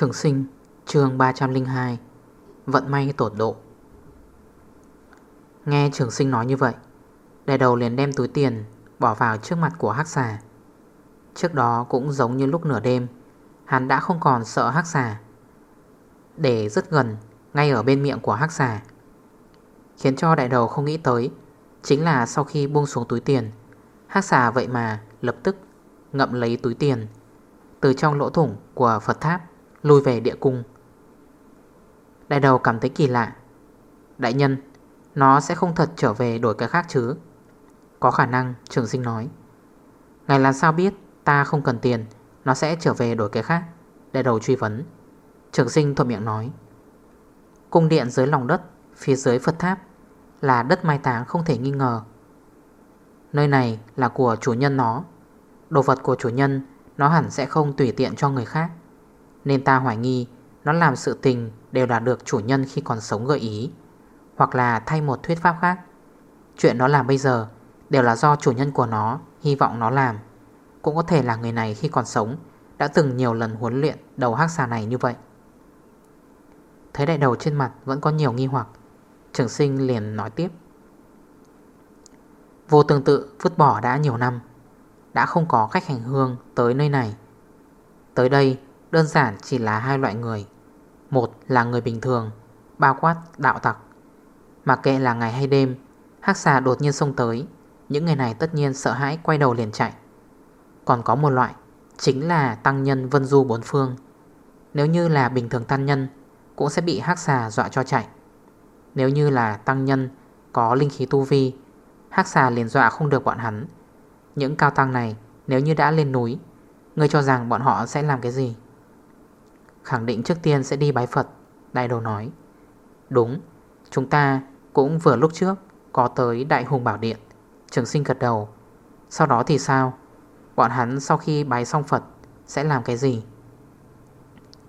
Trường sinh, chương 302 Vận may tổn độ. Nghe trường sinh nói như vậy, Đại đầu liền đem túi tiền Bỏ vào trước mặt của hắc xà. Trước đó cũng giống như lúc nửa đêm, Hắn đã không còn sợ hắc xà. Để rất gần, Ngay ở bên miệng của hắc xà, Khiến cho đại đầu không nghĩ tới, Chính là sau khi buông xuống túi tiền, Hắc xà vậy mà lập tức Ngậm lấy túi tiền Từ trong lỗ thủng của Phật tháp. Lui về địa cung. Đại đầu cảm thấy kỳ lạ. Đại nhân, Nó sẽ không thật trở về đổi cái khác chứ? Có khả năng, trường sinh nói. Ngài làm sao biết? Ta không cần tiền, Nó sẽ trở về đổi cái khác. Đại đầu truy vấn. Trường sinh thuộc miệng nói. Cung điện dưới lòng đất, Phía dưới Phật tháp, Là đất mai táng không thể nghi ngờ. Nơi này là của chủ nhân nó. Đồ vật của chủ nhân, Nó hẳn sẽ không tùy tiện cho người khác nên ta hoài nghi Nó làm sự tình đều là được chủ nhân khi còn sống gợi ý, Hoặc là thay một thuyết pháp khác. Chuyện nó làm bây giờ Đều là do chủ nhân của nó Hy vọng nó làm. Cũng có thể là người này khi còn sống Đã từng nhiều lần huấn luyện đầu hắc xà này như vậy. Thấy đại đầu trên mặt vẫn có nhiều nghi hoặc, Trường sinh liền nói tiếp. Vô tương tự vứt bỏ đã nhiều năm, Đã không có khách hành hương tới nơi này. Tới đây Đơn giản chỉ là hai loại người. Một là người bình thường, Bao quát đạo tặc. Mà kệ là ngày hay đêm, Hắc xà đột nhiên xông tới, Những người này tất nhiên sợ hãi quay đầu liền chạy. Còn có một loại, Chính là tăng nhân vân du bốn phương. Nếu như là bình thường tăng nhân, Cũng sẽ bị hắc xà dọa cho chạy. Nếu như là tăng nhân Có linh khí tu vi, Hắc xà liền dọa không được bọn hắn. Những cao tăng này, nếu như đã lên núi, Ngươi cho rằng bọn họ sẽ làm cái gì? Khẳng định trước tiên sẽ đi bái Phật, Đại đồ nói. Đúng, Chúng ta cũng vừa lúc trước Có tới Đại Hùng Bảo Điện. Trường sinh gật đầu. Sau đó thì sao? Bọn hắn sau khi bái xong Phật Sẽ làm cái gì?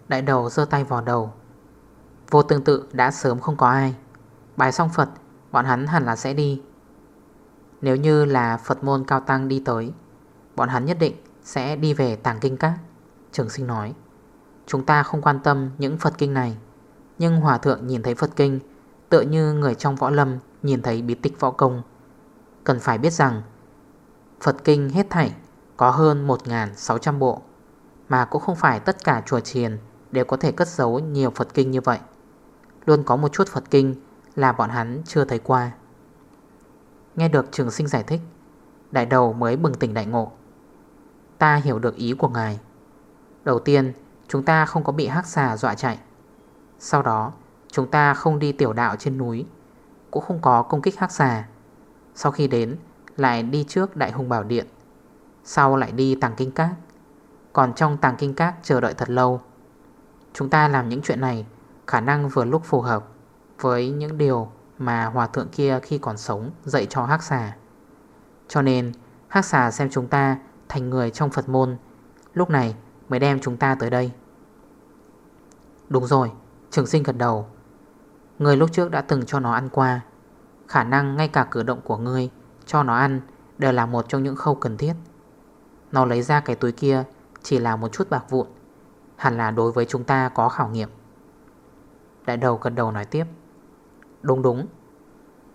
Đại đầu dơ tay vào đầu. Vô tương tự, đã sớm không có ai. Bái xong Phật, Bọn hắn hẳn là sẽ đi. Nếu như là Phật môn cao tăng đi tới, Bọn hắn nhất định sẽ đi về tàng kinh các, Trường sinh nói. Chúng ta không quan tâm những Phật kinh này. Nhưng Hòa Thượng nhìn thấy Phật kinh, Tựa như người trong võ lâm Nhìn thấy bí tích võ công. Cần phải biết rằng, Phật kinh hết thảy có hơn 1.600 bộ, Mà cũng không phải tất cả chùa chiền Đều có thể cất giấu nhiều Phật kinh như vậy. Luôn có một chút Phật kinh Là bọn hắn chưa thấy qua. Nghe được trường sinh giải thích, Đại đầu mới bừng tỉnh đại ngộ. Ta hiểu được ý của ngài. Đầu tiên Chúng ta không có bị hắc xà dọa chạy. Sau đó, Chúng ta không đi tiểu đạo trên núi, Cũng không có công kích hắc xà. Sau khi đến, Lại đi trước Đại Hùng Bảo Điện. Sau lại đi Tàng Kinh Các. Còn trong Tàng Kinh Các chờ đợi thật lâu. Chúng ta làm những chuyện này, Khả năng vừa lúc phù hợp Với những điều mà hòa thượng kia khi còn sống dạy cho hắc xà. Cho nên, hắc xà xem chúng ta thành người trong Phật môn, Lúc này mới đem chúng ta tới đây. Đúng rồi, Trường sinh gật đầu. Người lúc trước đã từng cho nó ăn qua. Khả năng ngay cả cử động của ngươi Cho nó ăn đều là một trong những khâu cần thiết. Nó lấy ra cái túi kia, Chỉ là một chút bạc vụn. Hẳn là đối với chúng ta có khảo nghiệm. Đại đầu gật đầu nói tiếp. Đúng đúng.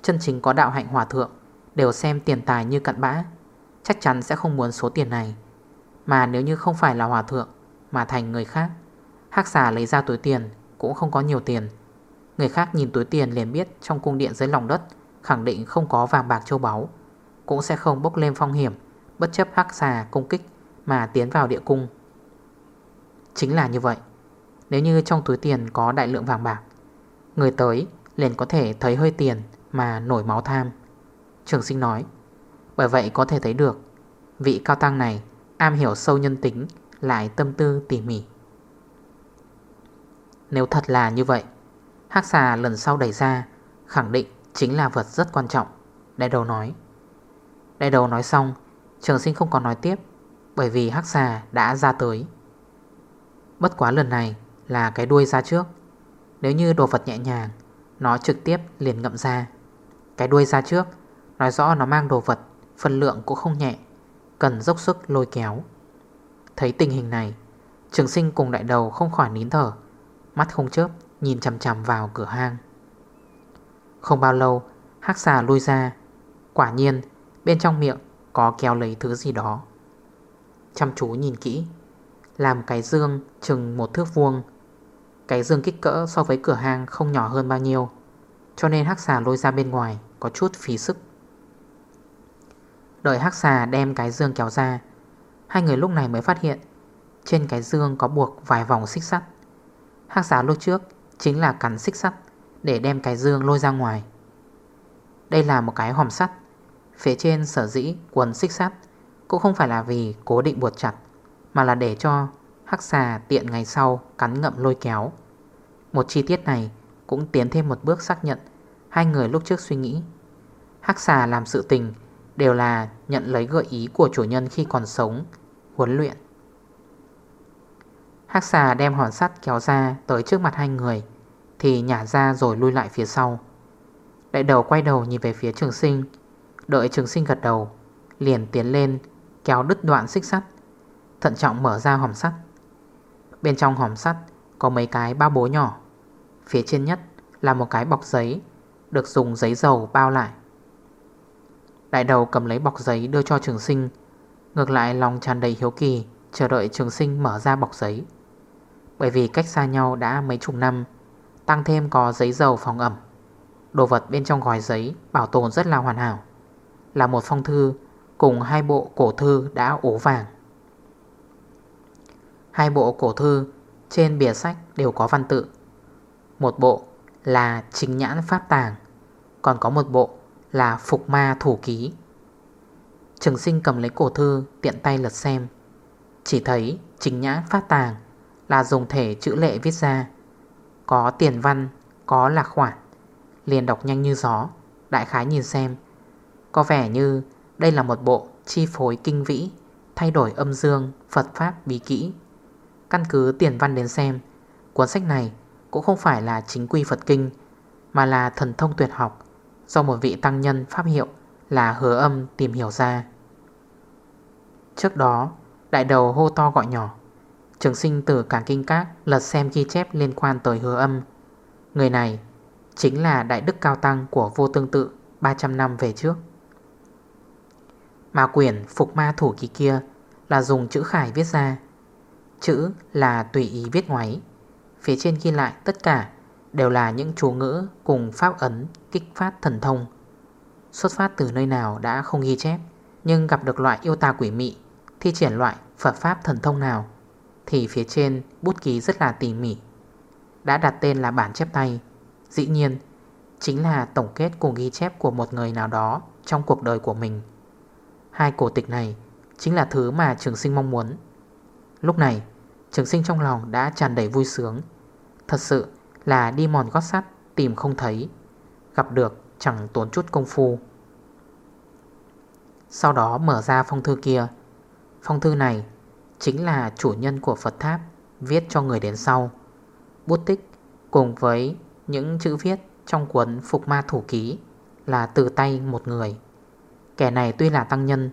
Chân chính có đạo hạnh hòa thượng Đều xem tiền tài như cặn bã. Chắc chắn sẽ không muốn số tiền này. Mà nếu như không phải là hòa thượng Mà thành người khác Hắc xà lấy ra túi tiền, Cũng không có nhiều tiền. Người khác nhìn túi tiền liền biết Trong cung điện dưới lòng đất Khẳng định không có vàng bạc châu báu, Cũng sẽ không bốc lên phong hiểm, Bất chấp hắc xà công kích Mà tiến vào địa cung. Chính là như vậy, Nếu như trong túi tiền có đại lượng vàng bạc, Người tới liền có thể thấy hơi tiền Mà nổi máu tham. Trường sinh nói, Bởi vậy có thể thấy được, Vị cao tăng này am hiểu sâu nhân tính, lại tâm tư tỉ mỉ. Nếu thật là như vậy, Hắc xà lần sau đẩy ra, Khẳng định chính là vật rất quan trọng Đại đầu nói. Đại đầu nói xong, Trường sinh không còn nói tiếp, Bởi vì hắc xà đã ra tới. Bất quá lần này là cái đuôi ra trước. Nếu như đồ vật nhẹ nhàng, Nó trực tiếp liền ngậm ra. Cái đuôi ra trước, Nói rõ nó mang đồ vật, Phân lượng cũng không nhẹ, Cần dốc sức lôi kéo. Thấy tình hình này, Trường sinh cùng đại đầu không khỏi nín thở. Mắt không chớp, Nhìn chằm chằm vào cửa hang. Không bao lâu, Hắc xà lui ra. Quả nhiên, bên trong miệng Có kéo lấy thứ gì đó. Chăm chú nhìn kỹ, Làm cái dương chừng một thước vuông. Cái dương kích cỡ so với cửa hang Không nhỏ hơn bao nhiêu, Cho nên hắc xà lôi ra bên ngoài Có chút phí sức. Đợi hắc xà đem cái dương kéo ra, Hai người lúc này mới phát hiện Trên cái dương có buộc vài vòng xích sắt. Hắc giả lúc trước Chính là cắn xích sắt Để đem cái dương lôi ra ngoài. Đây là một cái hòm sắt. Phía trên sở dĩ quần xích sắt Cũng không phải là vì cố định buộc chặt, Mà là để cho hắc xà tiện ngày sau cắn ngậm lôi kéo. Một chi tiết này cũng tiến thêm một bước xác nhận Hai người lúc trước suy nghĩ. Hắc xà làm sự tình Đều là nhận lấy gợi ý của chủ nhân khi còn sống, Huấn luyện. Hắc xà đem hòn sắt kéo ra tới trước mặt hai người, Thì nhả ra rồi lui lại phía sau. Đại đầu quay đầu nhìn về phía trường sinh. Đợi trường sinh gật đầu, Liền tiến lên, kéo đứt đoạn xích sắt, Thận trọng mở ra hòm sắt. Bên trong hòm sắt có mấy cái bao bố nhỏ. Phía trên nhất là một cái bọc giấy, Được dùng giấy dầu bao lại. Đại đầu cầm lấy bọc giấy đưa cho trường sinh, Ngược lại lòng tràn đầy hiếu kỳ, Chờ đợi trường sinh mở ra bọc giấy. Bởi vì cách xa nhau đã mấy chục năm, Tăng thêm có giấy dầu phòng ẩm. Đồ vật bên trong gói giấy Bảo tồn rất là hoàn hảo. Là một phong thư Cùng hai bộ cổ thư đã ố vàng. Hai bộ cổ thư Trên bìa sách đều có văn tự. Một bộ là chính nhãn pháp tàng, Còn có một bộ là Phục Ma Thủ Ký. Trường sinh cầm lấy cổ thư tiện tay lật xem, Chỉ thấy chính nhãn phát tàng là dùng thể chữ lệ viết ra. Có tiền văn, có lạc khoản Liền đọc nhanh như gió. Đại khái nhìn xem. Có vẻ như đây là một bộ chi phối kinh vĩ Thay đổi âm dương, Phật Pháp bí kỹ. Căn cứ tiền văn đến xem Cuốn sách này cũng không phải là chính quy Phật Kinh Mà là thần thông tuyệt học Do một vị tăng nhân pháp hiệu là hứa âm tìm hiểu ra. Trước đó Đại đầu hô to gọi nhỏ. Trường sinh từ cảng kinh các Lật xem ghi chép liên quan tới hứa âm. Người này Chính là đại đức cao tăng của vô tương tự 300 năm về trước. Mà quyển phục ma thủ kỳ kia Là dùng chữ khải viết ra. Chữ là tùy ý viết ngoáy. Phía trên ghi lại tất cả Đều là những chú ngữ cùng pháp ấn kích phát thần thông. Xuất phát từ nơi nào đã không ghi chép, Nhưng gặp được loại yêu tà quỷ mị, Thi triển loại Phật Pháp thần thông nào thì phía trên bút ký rất là tỉ mỉ, Đã đặt tên là bản chép tay. Dĩ nhiên, Chính là tổng kết cùng ghi chép của một người nào đó Trong cuộc đời của mình. Hai cổ tịch này Chính là thứ mà trường sinh mong muốn. Lúc này, Trường sinh trong lòng đã tràn đầy vui sướng. Thật sự là đi mòn gót sắt Tìm không thấy, Gặp được chẳng tốn chút công phu. Sau đó mở ra phong thư kia. Phong thư này chính là chủ nhân của Phật Tháp viết cho người đến sau. Bút tích cùng với những chữ viết trong cuốn Phục Ma Thủ Ký là từ tay một người. Kẻ này tuy là tăng nhân,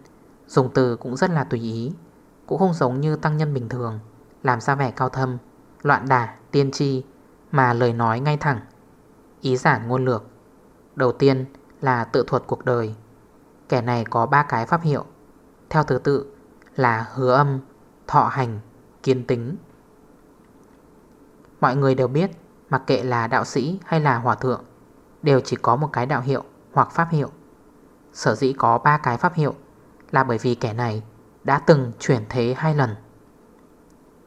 dùng từ cũng rất là tùy ý, cũng không giống như tăng nhân bình thường, làm ra vẻ cao thâm, loạn đả, tiên tri, mà lời nói ngay thẳng, ý giản ngôn lược. Đầu tiên là tự thuật cuộc đời. Kẻ này có ba cái pháp hiệu, theo thứ tự là hứa âm, thọ hành, kiên tính. Mọi người đều biết mặc kệ là đạo sĩ hay là hòa thượng đều chỉ có một cái đạo hiệu hoặc pháp hiệu. Sở dĩ có ba cái pháp hiệu là bởi vì kẻ này đã từng chuyển thế hai lần.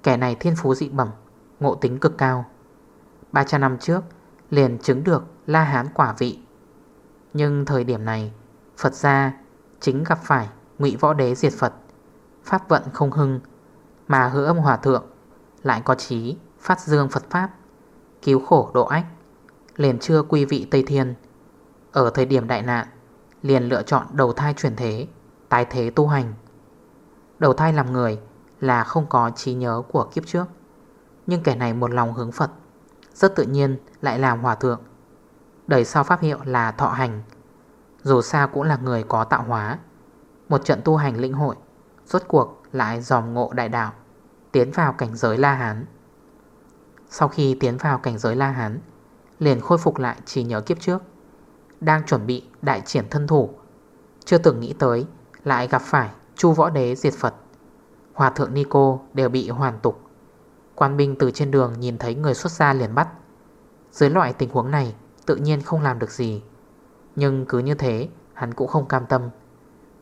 Kẻ này thiên phú dị bẩm, ngộ tính cực cao. 300 năm trước liền chứng được La Hán quả vị. Nhưng thời điểm này, Phật gia chính gặp phải ngụy võ đế diệt Phật Pháp vận không hưng mà hứa âm hòa thượng Lại có trí phát dương Phật Pháp, Cứu khổ độ ách. Liền chưa quy vị Tây Thiên, Ở thời điểm đại nạn, Liền lựa chọn đầu thai chuyển thế, Tái thế tu hành. Đầu thai làm người là không có trí nhớ của kiếp trước. Nhưng kẻ này một lòng hướng Phật, Rất tự nhiên lại làm hòa thượng. Đời sau pháp hiệu là thọ hành, Dù sao cũng là người có tạo hóa. Một trận tu hành lĩnh hội, Rốt cuộc lại dòm ngộ đại đạo, Tiến vào cảnh giới La Hán. Sau khi tiến vào cảnh giới La Hán, Liền khôi phục lại trí nhớ kiếp trước, Đang chuẩn bị đại triển thân thủ. Chưa từng nghĩ tới, Lại gặp phải chu võ đế diệt Phật. Hòa thượng Nico đều bị hoàn tục. Quan binh từ trên đường nhìn thấy người xuất gia liền bắt. Dưới loại tình huống này, Tự nhiên không làm được gì. Nhưng cứ như thế, Hắn cũng không cam tâm.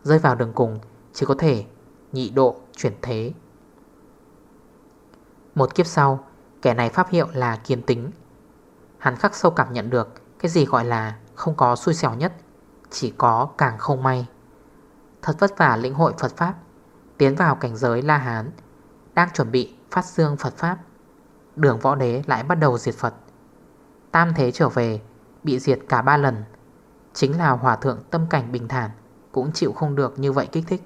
Rơi vào đường cùng, Chỉ có thể nhị độ chuyển thế. Một kiếp sau, Kẻ này pháp hiệu là kiên tính. Hắn khắc sâu cảm nhận được Cái gì gọi là không có xui xẻo nhất, Chỉ có càng không may. Thật vất vả lĩnh hội Phật Pháp, Tiến vào cảnh giới La Hán, Đang chuẩn bị phát dương Phật Pháp. Đường võ đế lại bắt đầu diệt Phật. Tam thế trở về, Bị diệt cả ba lần. Chính là hòa thượng tâm cảnh bình thản, Cũng chịu không được như vậy kích thích.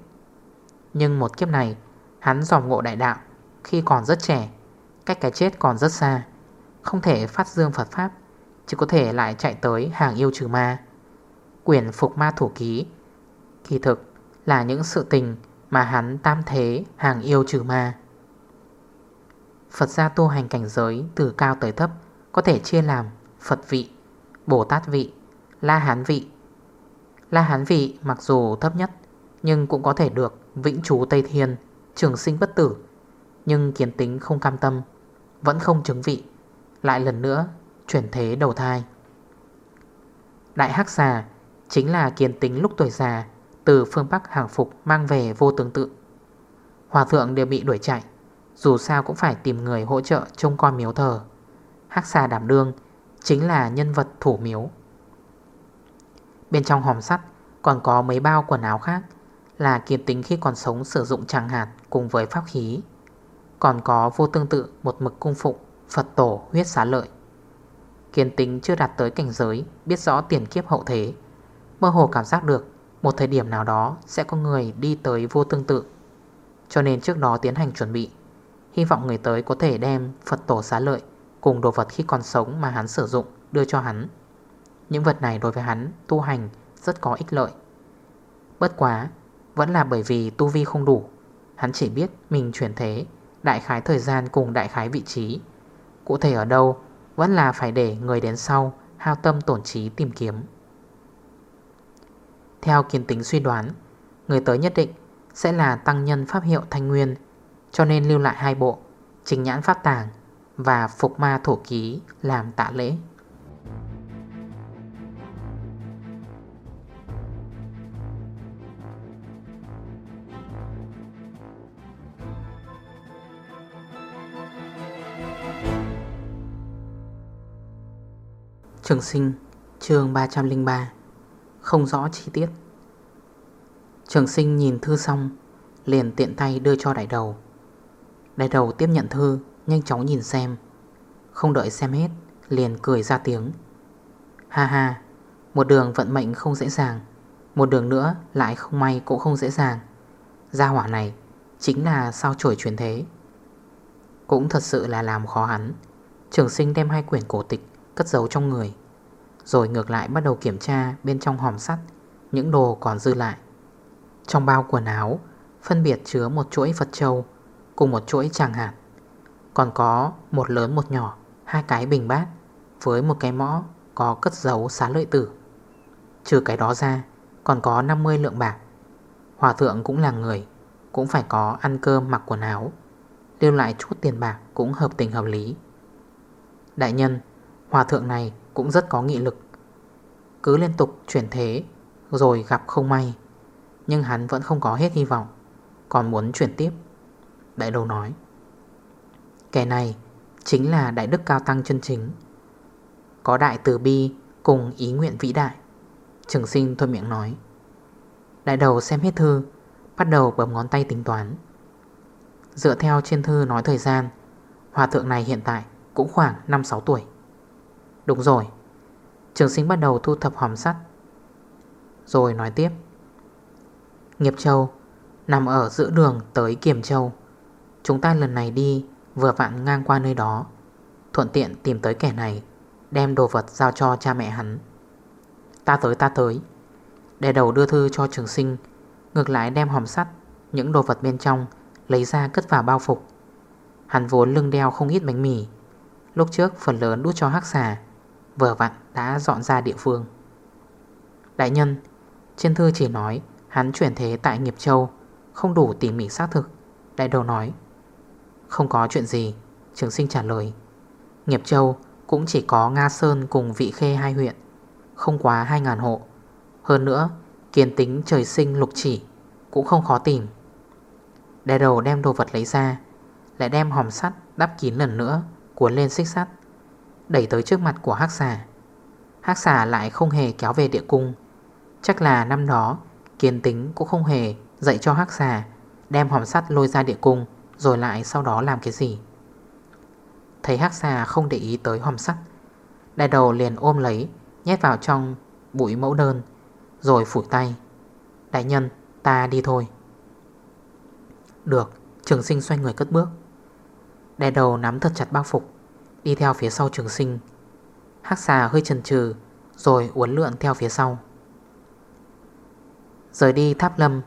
Nhưng một kiếp này Hắn dòng ngộ đại đạo Khi còn rất trẻ Cách cái chết còn rất xa. Không thể phát dương Phật Pháp Chỉ có thể lại chạy tới hàng yêu trừ ma. Quyển phục ma thủ ký Kỳ thực là những sự tình Mà hắn tam thế hàng yêu trừ ma. Phật gia tu hành cảnh giới từ cao tới thấp Có thể chia làm Phật vị Bồ Tát vị, La Hán vị. La Hán vị mặc dù thấp nhất Nhưng cũng có thể được Vĩnh trú Tây Thiên, Trường sinh bất tử, Nhưng kiến tính không cam tâm, Vẫn không chứng vị, Lại lần nữa chuyển thế đầu thai. Đại Hắc Xà Chính là kiến tính lúc tuổi già Từ phương Bắc hàng phục mang về vô tương tự. Hòa thượng đều bị đuổi chạy, Dù sao cũng phải tìm người hỗ trợ trông con miếu thờ. Hắc xà đảm đương, Chính là nhân vật thủ miếu. Bên trong hòm sắt Còn có mấy bao quần áo khác. Là kiên tính khi còn sống sử dụng tràng hạt Cùng với pháp khí. Còn có vô tương tự, một mực cung phụng, Phật tổ huyết xá lợi. Kiên tính chưa đạt tới cảnh giới, Biết rõ tiền kiếp hậu thế. Mơ hồ cảm giác được, Một thời điểm nào đó sẽ có người đi tới vô tương tự. Cho nên trước đó tiến hành chuẩn bị. Hy vọng người tới có thể đem Phật tổ xá lợi Cùng đồ vật khi còn sống mà hắn sử dụng đưa cho hắn. Những vật này đối với hắn tu hành rất có ích lợi. Bất quá vẫn là bởi vì tu vi không đủ. Hắn chỉ biết mình chuyển thế, Đại khái thời gian cùng đại khái vị trí. Cụ thể ở đâu, Vẫn là phải để người đến sau Hao tâm tổn trí tìm kiếm. Theo kiến tính suy đoán, Người tới nhất định Sẽ là tăng nhân pháp hiệu thanh nguyên, Cho nên lưu lại hai bộ Trình nhãn pháp tàng và phục ma thổ ký làm tạ lễ. Trường sinh, chương 303 Không rõ chi tiết. Trường sinh nhìn thư xong, Liền tiện tay đưa cho đại đầu. Đại đầu tiếp nhận thư, Nhanh chóng nhìn xem. Không đợi xem hết, Liền cười ra tiếng. Ha ha, Một đường vận mệnh không dễ dàng, Một đường nữa lại không may cũng không dễ dàng. Gia hỏa này Chính là sao trổi truyền thế. Cũng thật sự là làm khó hắn. Trường sinh đem hai quyển cổ tịch Cất giấu trong người. Rồi ngược lại bắt đầu kiểm tra bên trong hòm sắt, Những đồ còn dư lại. Trong bao quần áo, Phân biệt chứa một chuỗi Phật Châu Cùng một chuỗi tràng hạt. Còn có một lớn một nhỏ, Hai cái bình bát Với một cái mõ có cất dấu xá lợi tử. Trừ cái đó ra, Còn có 50 lượng bạc. Hòa thượng cũng là người, Cũng phải có ăn cơm mặc quần áo, Lưu lại chút tiền bạc cũng hợp tình hợp lý. Đại nhân Hòa thượng này cũng rất có nghị lực. Cứ liên tục chuyển thế, Rồi gặp không may. Nhưng hắn vẫn không có hết hy vọng, Còn muốn chuyển tiếp. Đại đầu nói, Kẻ này chính là Đại Đức Cao Tăng chân chính. Có đại từ bi cùng ý nguyện vĩ đại. Trường sinh thôi miệng nói, Đại đầu xem hết thư, Bắt đầu bấm ngón tay tính toán. Dựa theo trên thư nói thời gian, Hòa thượng này hiện tại cũng khoảng 5-6 tuổi. Đúng rồi. Trường sinh bắt đầu thu thập hòm sắt. Rồi nói tiếp. Nghiệp Châu, Nằm ở giữa đường tới Kiểm Châu. Chúng ta lần này đi, Vừa vặn ngang qua nơi đó. Thuận tiện tìm tới kẻ này, Đem đồ vật giao cho cha mẹ hắn. Ta tới ta tới. Để đầu đưa thư cho trường sinh, Ngược lại đem hòm sắt, Những đồ vật bên trong, Lấy ra cất vào bao phục. Hắn vốn lưng đeo không ít bánh mì. Lúc trước phần lớn đút cho hắc xà Vừa vặn đã dọn ra địa phương. Đại nhân, Trên thư chỉ nói Hắn chuyển thế tại Nghiệp Châu, Không đủ tỉ mỉ xác thực. Đại đầu nói, Không có chuyện gì, Trường sinh trả lời. Nghiệp Châu cũng chỉ có Nga Sơn cùng Vị Khê hai huyện, Không quá 2.000 hộ. Hơn nữa, Kiến tính trời sinh lục chỉ Cũng không khó tìm. Đại đầu đem đồ vật lấy ra, Lại đem hòm sắt đắp kín lần nữa, Cuốn lên xích sắt. Đẩy tới trước mặt của hắc xà. Hắc xà lại không hề kéo về địa cung. Chắc là năm đó Kiến tính cũng không hề dạy cho hắc xà Đem hòm sắt lôi ra địa cung, Rồi lại sau đó làm cái gì. Thấy hắc xà không để ý tới hòm sắt Đại đầu liền ôm lấy, Nhét vào trong bụi mẫu đơn, Rồi phủi tay. Đại nhân, ta đi thôi. Được, Trường sinh xoay người cất bước. Đại đầu nắm thật chặt bao phục. Đi theo phía sau trường sinh. Hác xà hơi chần chừ, Rồi uốn lượn theo phía sau. Rời đi tháp lâm,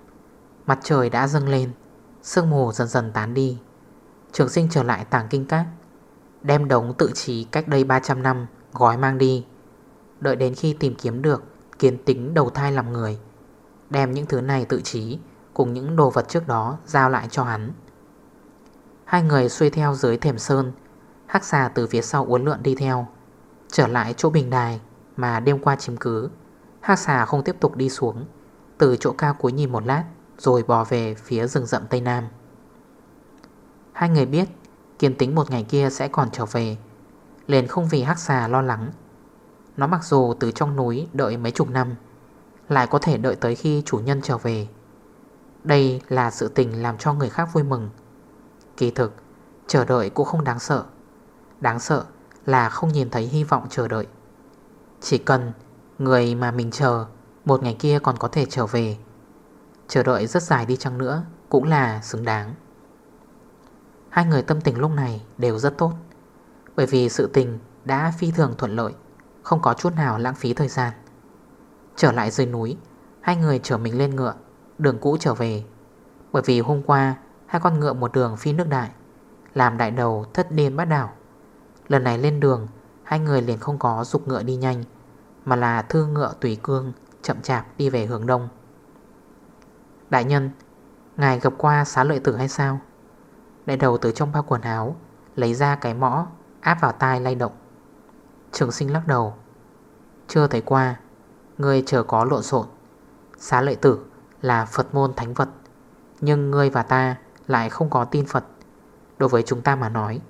Mặt trời đã dâng lên, Sương mù dần dần tán đi. Trường sinh trở lại tảng kinh các, Đem đống tự trí cách đây 300 năm Gói mang đi. Đợi đến khi tìm kiếm được Kiến tính đầu thai làm người, Đem những thứ này tự trí Cùng những đồ vật trước đó giao lại cho hắn. Hai người xuôi theo dưới thềm sơn Hắc xà từ phía sau uốn lượn đi theo, Trở lại chỗ bình đài Mà đêm qua chiếm cứ. Hắc xà không tiếp tục đi xuống, Từ chỗ cao cuối nhìn một lát, Rồi bò về phía rừng rậm Tây Nam. Hai người biết Kiên tính một ngày kia sẽ còn trở về, Liền không vì hắc xà lo lắng. Nó mặc dù từ trong núi đợi mấy chục năm, Lại có thể đợi tới khi chủ nhân trở về. Đây là sự tình làm cho người khác vui mừng. Kỳ thực, Chờ đợi cũng không đáng sợ. Đáng sợ là không nhìn thấy hy vọng chờ đợi. Chỉ cần Người mà mình chờ Một ngày kia còn có thể trở về, Chờ đợi rất dài đi chăng nữa Cũng là xứng đáng. Hai người tâm tình lúc này đều rất tốt, Bởi vì sự tình đã phi thường thuận lợi, Không có chút nào lãng phí thời gian. Trở lại dưới núi, Hai người chở mình lên ngựa, Đường cũ trở về, Bởi vì hôm qua Hai con ngựa một đường phi nước đại, Làm đại đầu thất điên bắt đảo. Lần này lên đường, Hai người liền không có dục ngựa đi nhanh, Mà là thư ngựa tùy cương, Chậm chạp đi về hướng đông. Đại nhân, Ngài gặp qua xá lợi tử hay sao? Đại đầu từ trong bao quần áo, Lấy ra cái mõ, Áp vào tai lay động. Trường sinh lắc đầu. Chưa thấy qua, Ngươi chờ có lộn xộn. Xá lợi tử là Phật môn thánh vật, Nhưng ngươi và ta lại không có tin Phật. Đối với chúng ta mà nói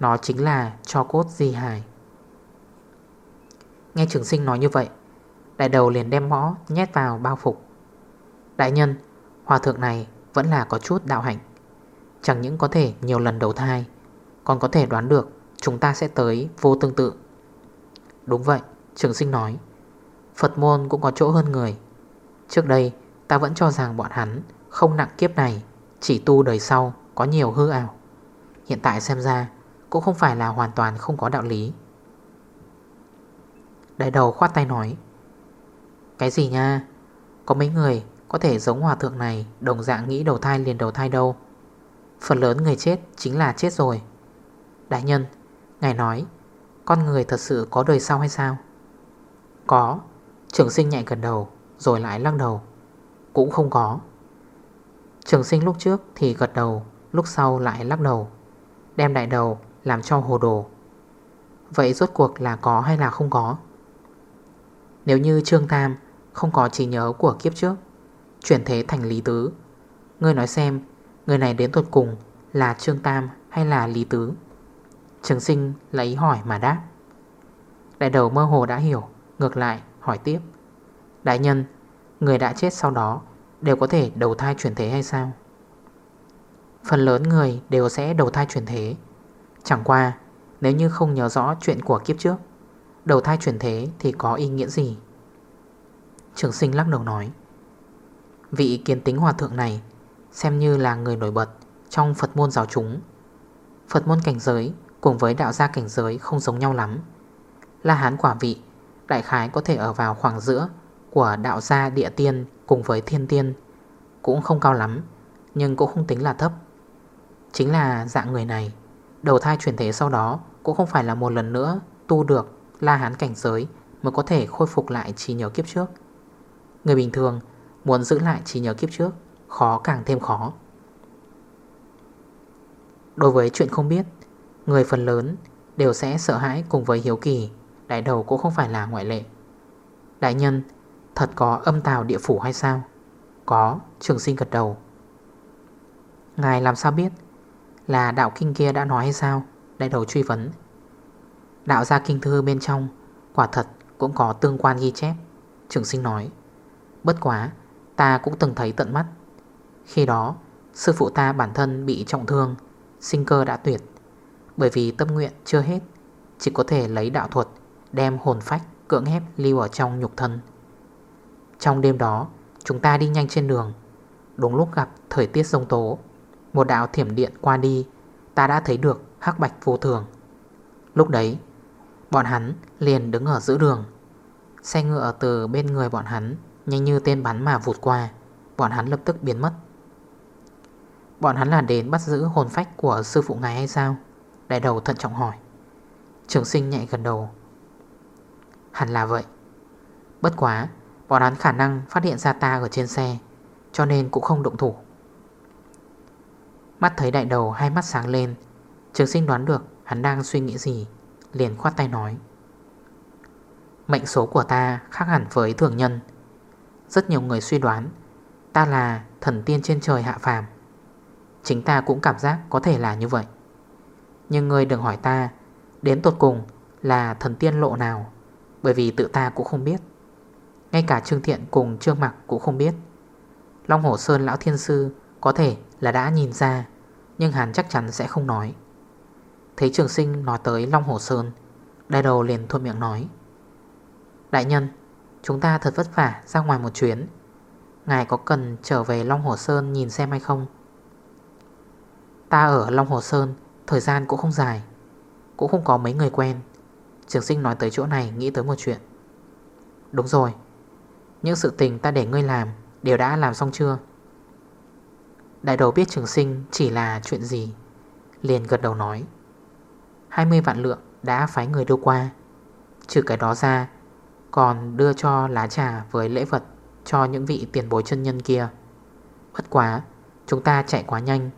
nó chính là cho cốt di hài Nghe trường sinh nói như vậy, Đại đầu liền đem mõ nhét vào bao phục. Đại nhân, Hòa thượng này vẫn là có chút đạo hạnh. Chẳng những có thể nhiều lần đầu thai, Còn có thể đoán được Chúng ta sẽ tới vô tương tự. Đúng vậy, Trường sinh nói, Phật môn cũng có chỗ hơn người. Trước đây, ta vẫn cho rằng bọn hắn Không nặng kiếp này, Chỉ tu đời sau có nhiều hư ảo. Hiện tại xem ra cũng không phải là hoàn toàn không có đạo lý. Đại đầu khoát tay nói, Cái gì nha? Có mấy người có thể giống hòa thượng này Đồng dạng nghĩ đầu thai liền đầu thai đâu? Phần lớn người chết chính là chết rồi. Đại nhân, Ngài nói, Con người thật sự có đời sau hay sao? Có. Trường sinh nhạy gần đầu, Rồi lại lăng đầu. Cũng không có. Trường sinh lúc trước thì gật đầu, Lúc sau lại lắc đầu, Đem đại đầu làm cho hồ đồ. Vậy rốt cuộc là có hay là không có? Nếu như Trương Tam Không có trí nhớ của kiếp trước, Chuyển thế thành Lý Tứ, Ngươi nói xem, Người này đến tuột cùng là Trương Tam hay là Lý Tứ? Trường sinh lấy hỏi mà đáp. Đại đầu mơ hồ đã hiểu, Ngược lại hỏi tiếp. Đại nhân, Người đã chết sau đó Đều có thể đầu thai chuyển thế hay sao? Phần lớn người đều sẽ đầu thai chuyển thế Chẳng qua, Nếu như không nhớ rõ chuyện của kiếp trước, Đầu thai chuyển thế thì có ý nghĩa gì? Trường sinh lắc đầu nói, Vị kiến tính hòa thượng này Xem như là người nổi bật Trong Phật môn giáo chúng. Phật môn cảnh giới cùng với đạo gia cảnh giới không giống nhau lắm. La Hán quả vị, Đại khái có thể ở vào khoảng giữa Của đạo gia địa tiên cùng với thiên tiên, Cũng không cao lắm, Nhưng cũng không tính là thấp. Chính là dạng người này. Đầu thai chuyển thế sau đó Cũng không phải là một lần nữa tu được La Hán cảnh giới Mới có thể khôi phục lại trí nhớ kiếp trước. Người bình thường Muốn giữ lại trí nhớ kiếp trước Khó càng thêm khó. Đối với chuyện không biết, Người phần lớn đều sẽ sợ hãi cùng với hiếu kỳ, Đại đầu cũng không phải là ngoại lệ. Đại nhân Thật có âm tào địa phủ hay sao? Có, trường sinh gật đầu. Ngài làm sao biết? Là đạo kinh kia đã nói hay sao? Đại đầu truy vấn. Đạo gia kinh thư bên trong, Quả thật cũng có tương quan ghi chép, Trường sinh nói. Bất quá, ta cũng từng thấy tận mắt. Khi đó, Sư phụ ta bản thân bị trọng thương, Sinh cơ đã tuyệt. Bởi vì tâm nguyện chưa hết, Chỉ có thể lấy đạo thuật, Đem hồn phách, cưỡng ép lưu ở trong nhục thân. Trong đêm đó, Chúng ta đi nhanh trên đường. Đúng lúc gặp thời tiết rông tố. Một đạo thiểm điện qua đi, Ta đã thấy được hắc bạch vô thường. Lúc đấy, Bọn hắn liền đứng ở giữa đường. Xe ngựa từ bên người bọn hắn Nhanh như tên bắn mà vụt qua, Bọn hắn lập tức biến mất. Bọn hắn là đến bắt giữ hồn phách của sư phụ ngài hay sao? Đại đầu thận trọng hỏi. Trường sinh nhạy gần đầu. Hẳn là vậy. Bất quá, Bọn hắn khả năng phát hiện ra ta ở trên xe, Cho nên cũng không động thủ. Mắt thấy đại đầu hai mắt sáng lên. Trường sinh đoán được hắn đang suy nghĩ gì, Liền khoát tay nói. Mệnh số của ta khác hẳn với thường nhân. Rất nhiều người suy đoán, Ta là thần tiên trên trời hạ phàm. Chính ta cũng cảm giác có thể là như vậy. Nhưng người đừng hỏi ta, Đến tột cùng là thần tiên lộ nào? Bởi vì tự ta cũng không biết. Ngay cả Trương Thiện cùng Trương Mặc cũng không biết. Long Hổ Sơn Lão Thiên Sư Có thể là đã nhìn ra, Nhưng hắn chắc chắn sẽ không nói. Thấy trường sinh nói tới Long Hồ Sơn Đại đầu liền thuộc miệng nói, Đại nhân, Chúng ta thật vất vả ra ngoài một chuyến. Ngài có cần trở về Long Hồ Sơn nhìn xem hay không? Ta ở Long Hồ Sơn, Thời gian cũng không dài, Cũng không có mấy người quen. Trường sinh nói tới chỗ này nghĩ tới một chuyện. Đúng rồi, Những sự tình ta để ngươi làm Đều đã làm xong chưa? Đại đầu biết trường sinh chỉ là chuyện gì? Liền gật đầu nói. 20 vạn lượng đã phái người đưa qua. Trừ cái đó ra, Còn đưa cho lá trà với lễ vật Cho những vị tiền bối chân nhân kia. Bất quá, Chúng ta chạy quá nhanh.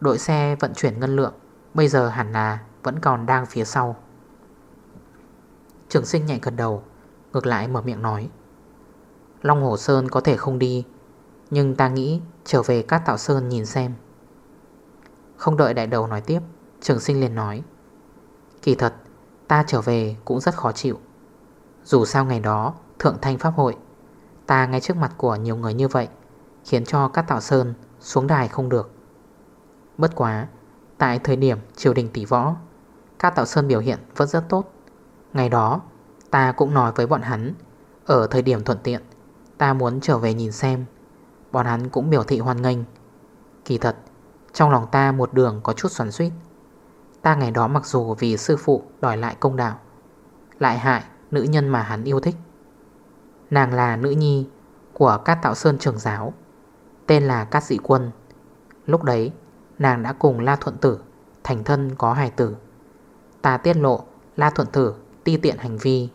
Đội xe vận chuyển ngân lượng Bây giờ hẳn là vẫn còn đang phía sau. Trường sinh nhảy gần đầu, Ngược lại mở miệng nói. Long Hồ Sơn có thể không đi nhưng ta nghĩ trở về các Tạo Sơn nhìn xem. Không đợi đại đầu nói tiếp, Trường sinh liền nói, Kỳ thật, ta trở về cũng rất khó chịu. Dù sao ngày đó, Thượng Thanh Pháp Hội, Ta ngay trước mặt của nhiều người như vậy, Khiến cho các Tạo Sơn xuống đài không được. Bất quá, Tại thời điểm triều đình tỷ võ các Tạo Sơn biểu hiện vẫn rất tốt. Ngày đó, ta cũng nói với bọn hắn, Ở thời điểm thuận tiện, Ta muốn trở về nhìn xem Bọn hắn cũng biểu thị hoan nghênh. Kỳ thật, Trong lòng ta một đường có chút xoắn suýt Ta ngày đó mặc dù vì sư phụ đòi lại công đạo, Lại hại nữ nhân mà hắn yêu thích. Nàng là nữ nhi của các Tạo Sơn trưởng giáo, Tên là Cát Dị Quân. Lúc đấy, nàng đã cùng La Thuận Tử Thành thân có hài tử. Ta tiết lộ La Thuận Tử ti tiện hành vi,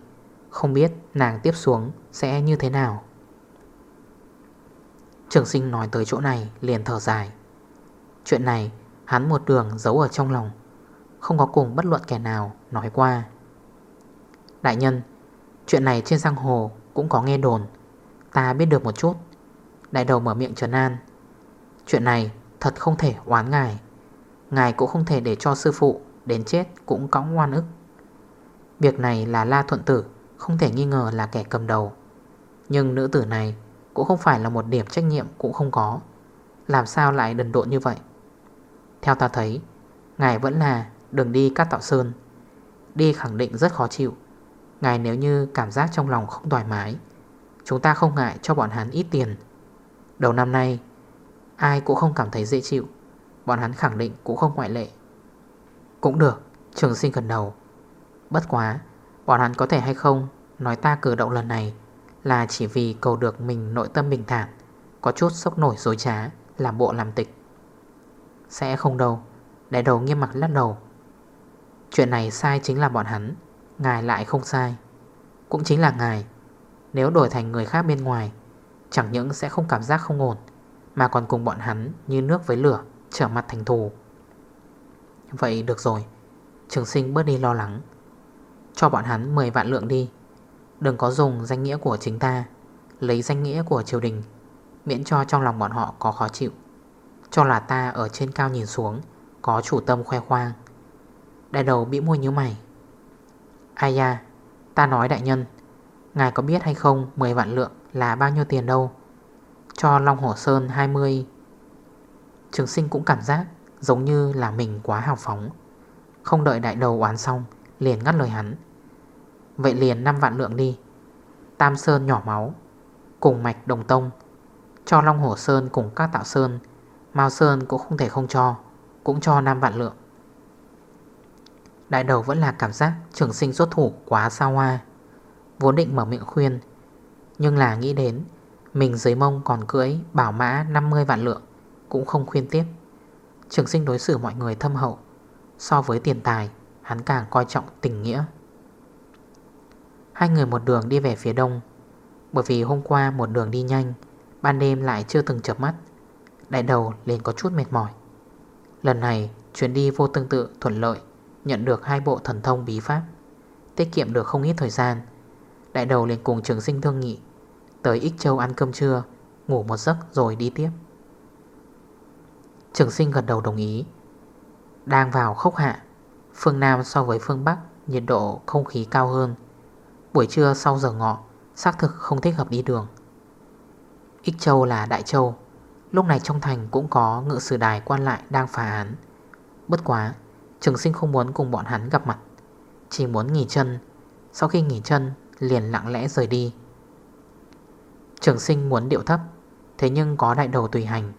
Không biết nàng tiếp xuống sẽ như thế nào. Trường sinh nói tới chỗ này, liền thở dài. Chuyện này, hắn một đường giấu ở trong lòng, Không có cùng bất luận kẻ nào nói qua. Đại nhân, Chuyện này trên giang hồ cũng có nghe đồn. Ta biết được một chút. Đại đầu mở miệng trấn an. Chuyện này thật không thể oán ngài. Ngài cũng không thể để cho sư phụ Đến chết cũng cõng ngoan ức. Việc này là La Thuận Tử Không thể nghi ngờ là kẻ cầm đầu. Nhưng nữ tử này cũng không phải là một điểm trách nhiệm cũng không có. Làm sao lại đần độn như vậy? Theo ta thấy, Ngài vẫn là đường đi cắt tạo sơn. Đi khẳng định rất khó chịu. Ngài nếu như cảm giác trong lòng không thoải mái, Chúng ta không ngại cho bọn hắn ít tiền. Đầu năm nay, Ai cũng không cảm thấy dễ chịu. Bọn hắn khẳng định cũng không ngoại lệ. Cũng được, Trường sinh gần đầu. Bất quá, Bọn hắn có thể hay không Nói ta cử động lần này là chỉ vì cầu được mình nội tâm bình thản, Có chút sốc nổi dối trá, Làm bộ làm tịch. Sẽ không đâu, Đại đầu nghiêm mặt lắc đầu. Chuyện này sai chính là bọn hắn, Ngài lại không sai. Cũng chính là ngài, Nếu đổi thành người khác bên ngoài, Chẳng những sẽ không cảm giác không ổn, Mà còn cùng bọn hắn như nước với lửa, Trở mặt thành thù. Vậy được rồi, Trường sinh bớt đi lo lắng. Cho bọn hắn 10 vạn lượng đi. Đừng có dùng danh nghĩa của chính ta. Lấy danh nghĩa của triều đình, Miễn cho trong lòng bọn họ có khó chịu. Cho là ta ở trên cao nhìn xuống, Có chủ tâm khoe khoang. Đại đầu bị môi như mày. Ai da, Ta nói đại nhân, Ngài có biết hay không 10 vạn lượng là bao nhiêu tiền đâu? Cho Long Hổ Sơn 20 Trường sinh cũng cảm giác Giống như là mình quá hào phóng. Không đợi đại đầu oán xong, Liền ngắt lời hắn. Vậy liền 5 vạn lượng đi. Tam Sơn nhỏ máu, Cùng mạch đồng tông, Cho Long Hổ Sơn cùng các tạo Sơn, Mao Sơn cũng không thể không cho, Cũng cho 5 vạn lượng. Đại đầu vẫn là cảm giác trường sinh xuất thủ quá sao hoa, Vốn định mở miệng khuyên, Nhưng là nghĩ đến Mình dưới mông còn cưỡi bảo mã 50 vạn lượng Cũng không khuyên tiếp. Trường sinh đối xử mọi người thâm hậu, So với tiền tài, Hắn càng coi trọng tình nghĩa. Hai người một đường đi về phía đông. Bởi vì hôm qua một đường đi nhanh, Ban đêm lại chưa từng chập mắt. Đại đầu liền có chút mệt mỏi. Lần này, chuyến đi vô tương tự, thuận lợi, Nhận được hai bộ thần thông bí pháp, Tiết kiệm được không ít thời gian. Đại đầu liền cùng trường sinh thương nghị, Tới Ích Châu ăn cơm trưa, Ngủ một giấc rồi đi tiếp. Trường sinh gật đầu đồng ý. Đang vào khốc hạ, Phương Nam so với phương Bắc, Nhiệt độ không khí cao hơn Buổi trưa sau giờ ngọ, Xác thực không thích hợp đi đường. Ích Châu là Đại Châu. Lúc này trong thành cũng có ngự sử đài quan lại đang phá án. Bất quá, Trường sinh không muốn cùng bọn hắn gặp mặt. Chỉ muốn nghỉ chân. Sau khi nghỉ chân, liền lặng lẽ rời đi. Trường sinh muốn điệu thấp, Thế nhưng có đại đầu tùy hành.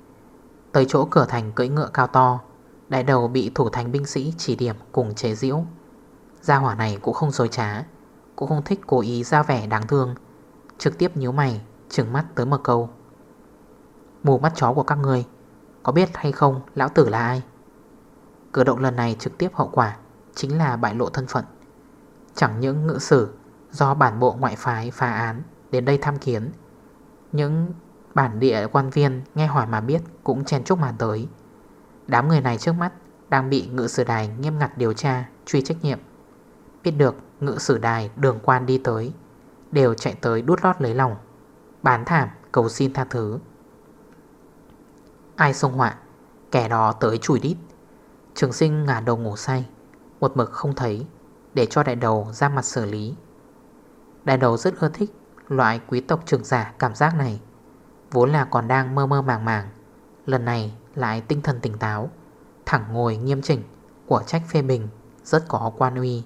Tới chỗ cửa thành cưỡi ngựa cao to, Đại đầu bị thủ thành binh sĩ chỉ điểm cùng chế diễu Gia hỏa này cũng không dối trá. Cũng không thích cố ý ra vẻ đáng thương. Trực tiếp nhíu mày, Trừng mắt tới một câu. Mù mắt chó của các người Có biết hay không, lão tử là ai? Cử động lần này trực tiếp hậu quả Chính là bại lộ thân phận. Chẳng những ngự sử Do bản bộ ngoại phái phá án Đến đây tham kiến, Những bản địa quan viên Nghe hỏi mà biết cũng chen chúc mà tới. Đám người này trước mắt Đang bị ngự sử đài nghiêm ngặt điều tra, Truy trách nhiệm. Biết được ngự sử đài đường quan đi tới, Đều chạy tới đút lót lấy lòng, Bán thảm, cầu xin tha thứ. Ai xông họa, Kẻ đó tới chùi đít. Trường sinh ngả đầu ngủ say, Một mực không thấy, Để cho đại đầu ra mặt xử lý. Đại đầu rất ưa thích Loại quý tộc trường giả cảm giác này, Vốn là còn đang mơ mơ màng màng. Lần này lại tinh thần tỉnh táo, Thẳng ngồi nghiêm chỉnh, Của trách phê bình Rất có quan uy.